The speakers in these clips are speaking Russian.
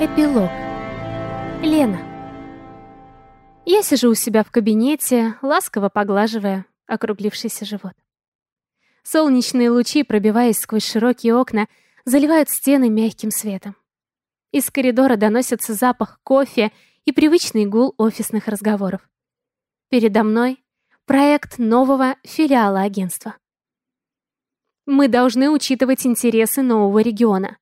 Эпилог. Лена. Я сижу у себя в кабинете, ласково поглаживая округлившийся живот. Солнечные лучи, пробиваясь сквозь широкие окна, заливают стены мягким светом. Из коридора доносится запах кофе и привычный гул офисных разговоров. Передо мной проект нового филиала агентства. Мы должны учитывать интересы нового региона.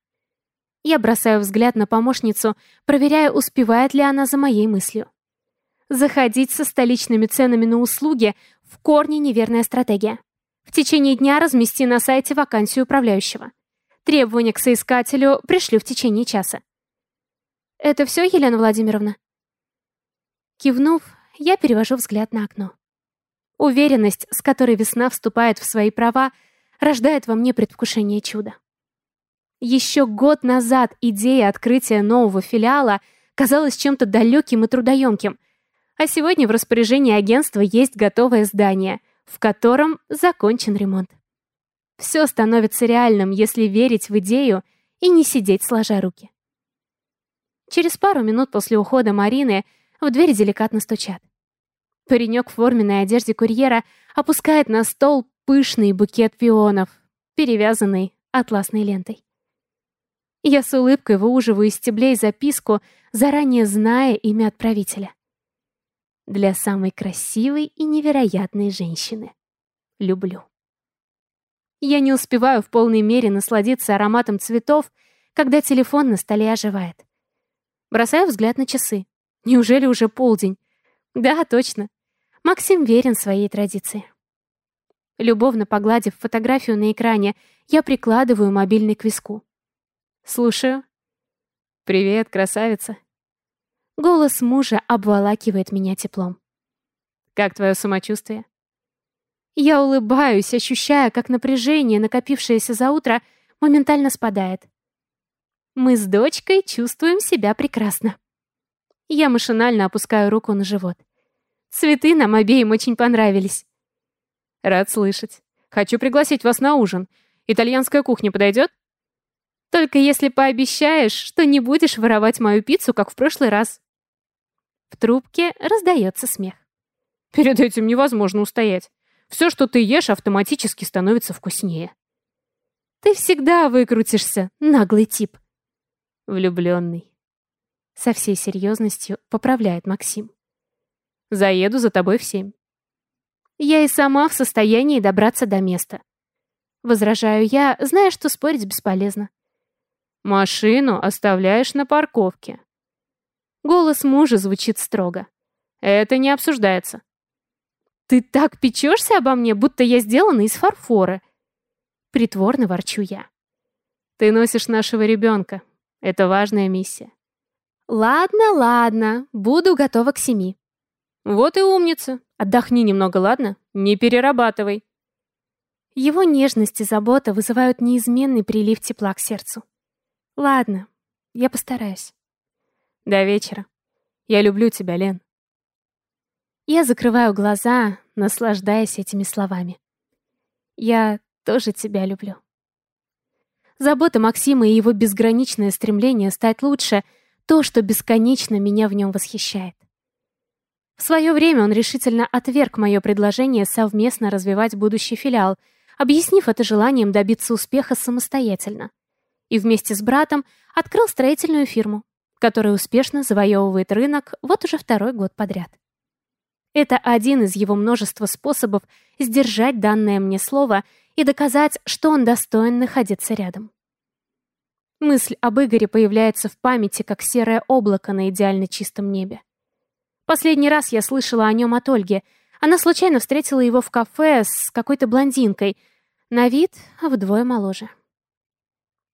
Я бросаю взгляд на помощницу, проверяя, успевает ли она за моей мыслью. Заходить со столичными ценами на услуги в корне неверная стратегия. В течение дня размести на сайте вакансию управляющего. Требования к соискателю пришлю в течение часа. «Это все, Елена Владимировна?» Кивнув, я перевожу взгляд на окно. Уверенность, с которой весна вступает в свои права, рождает во мне предвкушение чуда. Еще год назад идея открытия нового филиала казалась чем-то далеким и трудоемким, а сегодня в распоряжении агентства есть готовое здание, в котором закончен ремонт. Все становится реальным, если верить в идею и не сидеть сложа руки. Через пару минут после ухода Марины в дверь деликатно стучат. Паренек в форменной одежде курьера опускает на стол пышный букет пионов, перевязанный атласной лентой. Я с улыбкой выуживаю из стеблей записку, заранее зная имя отправителя. Для самой красивой и невероятной женщины. Люблю. Я не успеваю в полной мере насладиться ароматом цветов, когда телефон на столе оживает. Бросаю взгляд на часы. Неужели уже полдень? Да, точно. Максим верен своей традиции. Любовно погладив фотографию на экране, я прикладываю мобильный к виску. «Слушаю». «Привет, красавица». Голос мужа обволакивает меня теплом. «Как твое самочувствие?» Я улыбаюсь, ощущая, как напряжение, накопившееся за утро, моментально спадает. Мы с дочкой чувствуем себя прекрасно. Я машинально опускаю руку на живот. Цветы нам обеим очень понравились. Рад слышать. Хочу пригласить вас на ужин. Итальянская кухня подойдет? Только если пообещаешь, что не будешь воровать мою пиццу, как в прошлый раз. В трубке раздается смех. Перед этим невозможно устоять. Все, что ты ешь, автоматически становится вкуснее. Ты всегда выкрутишься, наглый тип. Влюбленный. Со всей серьезностью поправляет Максим. Заеду за тобой в семь. Я и сама в состоянии добраться до места. Возражаю я, зная, что спорить бесполезно. Машину оставляешь на парковке. Голос мужа звучит строго. Это не обсуждается. Ты так печешься обо мне, будто я сделана из фарфора. Притворно ворчу я. Ты носишь нашего ребенка. Это важная миссия. Ладно, ладно, буду готова к семи. Вот и умница. Отдохни немного, ладно? Не перерабатывай. Его нежность и забота вызывают неизменный прилив тепла к сердцу. Ладно, я постараюсь. До вечера. Я люблю тебя, Лен. Я закрываю глаза, наслаждаясь этими словами. Я тоже тебя люблю. Забота Максима и его безграничное стремление стать лучше — то, что бесконечно меня в нем восхищает. В свое время он решительно отверг мое предложение совместно развивать будущий филиал, объяснив это желанием добиться успеха самостоятельно и вместе с братом открыл строительную фирму, которая успешно завоевывает рынок вот уже второй год подряд. Это один из его множества способов сдержать данное мне слово и доказать, что он достоин находиться рядом. Мысль об Игоре появляется в памяти, как серое облако на идеально чистом небе. Последний раз я слышала о нем от Ольги. Она случайно встретила его в кафе с какой-то блондинкой, на вид вдвое моложе.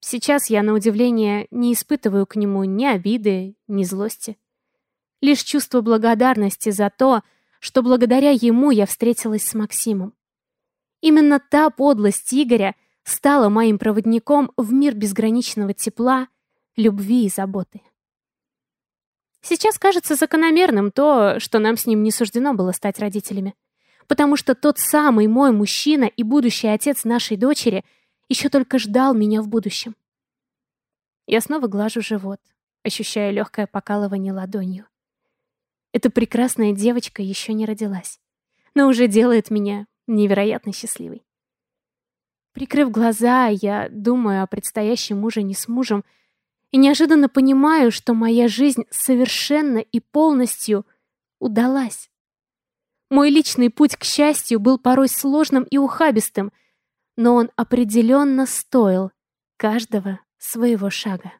Сейчас я, на удивление, не испытываю к нему ни обиды, ни злости. Лишь чувство благодарности за то, что благодаря ему я встретилась с Максимом. Именно та подлость Игоря стала моим проводником в мир безграничного тепла, любви и заботы. Сейчас кажется закономерным то, что нам с ним не суждено было стать родителями. Потому что тот самый мой мужчина и будущий отец нашей дочери — еще только ждал меня в будущем. Я снова глажу живот, ощущая легкое покалывание ладонью. Эта прекрасная девочка еще не родилась, но уже делает меня невероятно счастливой. Прикрыв глаза, я думаю о предстоящем ужине с мужем и неожиданно понимаю, что моя жизнь совершенно и полностью удалась. Мой личный путь к счастью был порой сложным и ухабистым, но он определенно стоил каждого своего шага.